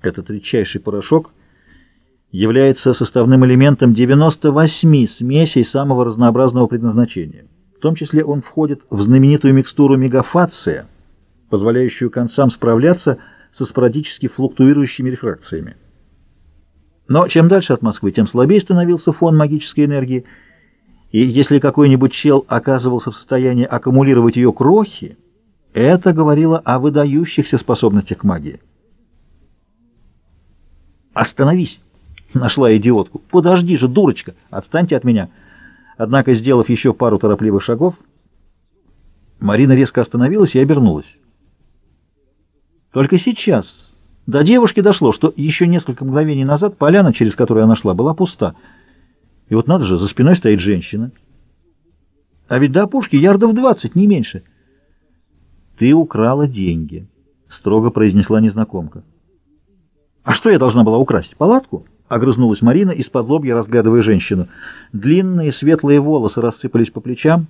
Этот редчайший порошок является составным элементом 98 смесей самого разнообразного предназначения. В том числе он входит в знаменитую микстуру мегафация, позволяющую концам справляться со спорадически флуктуирующими рефракциями. Но чем дальше от Москвы, тем слабее становился фон магической энергии, и если какой-нибудь чел оказывался в состоянии аккумулировать ее крохи, это говорило о выдающихся способностях магии. «Остановись!» — нашла идиотку. «Подожди же, дурочка! Отстаньте от меня!» Однако, сделав еще пару торопливых шагов, Марина резко остановилась и обернулась. Только сейчас до девушки дошло, что еще несколько мгновений назад поляна, через которую она шла, была пуста. И вот надо же, за спиной стоит женщина. А ведь до опушки ярдов двадцать, не меньше. «Ты украла деньги», — строго произнесла незнакомка. «А что я должна была украсть? Палатку?» — огрызнулась Марина, из-под лобья разглядывая женщину. Длинные светлые волосы рассыпались по плечам,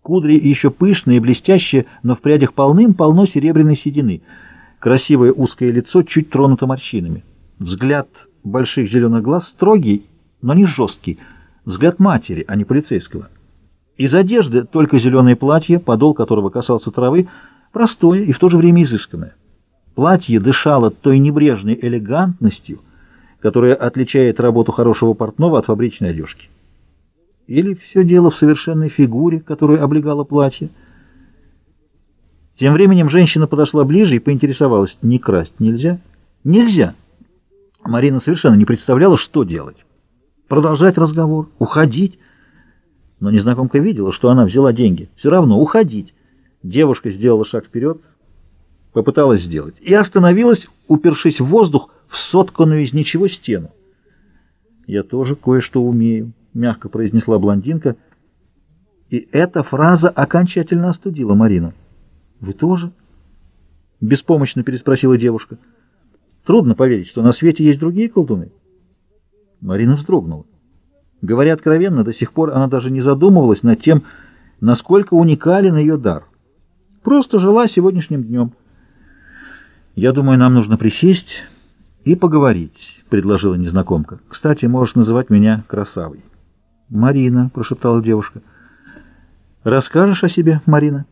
кудри еще пышные и блестящие, но в прядях полным-полно серебряной седины. Красивое узкое лицо чуть тронуто морщинами. Взгляд больших зеленых глаз строгий, но не жесткий. Взгляд матери, а не полицейского. Из одежды только зеленое платье, подол которого касался травы, простое и в то же время изысканное. Платье дышало той небрежной элегантностью, которая отличает работу хорошего портного от фабричной одежки. Или все дело в совершенной фигуре, которую облегало платье. Тем временем женщина подошла ближе и поинтересовалась, не красть нельзя? Нельзя! Марина совершенно не представляла, что делать. Продолжать разговор, уходить. Но незнакомка видела, что она взяла деньги. Все равно уходить. Девушка сделала шаг вперед, попыталась сделать, и остановилась, упершись в воздух, в сотканную из ничего стену. «Я тоже кое-что умею», — мягко произнесла блондинка, и эта фраза окончательно остудила Марину. «Вы тоже?» — беспомощно переспросила девушка. «Трудно поверить, что на свете есть другие колдуны». Марина вздрогнула. Говоря откровенно, до сих пор она даже не задумывалась над тем, насколько уникален ее дар. Просто жила сегодняшним днем. «Я думаю, нам нужно присесть и поговорить», — предложила незнакомка. «Кстати, можешь называть меня Красавой». «Марина», — прошептала девушка. «Расскажешь о себе, Марина?»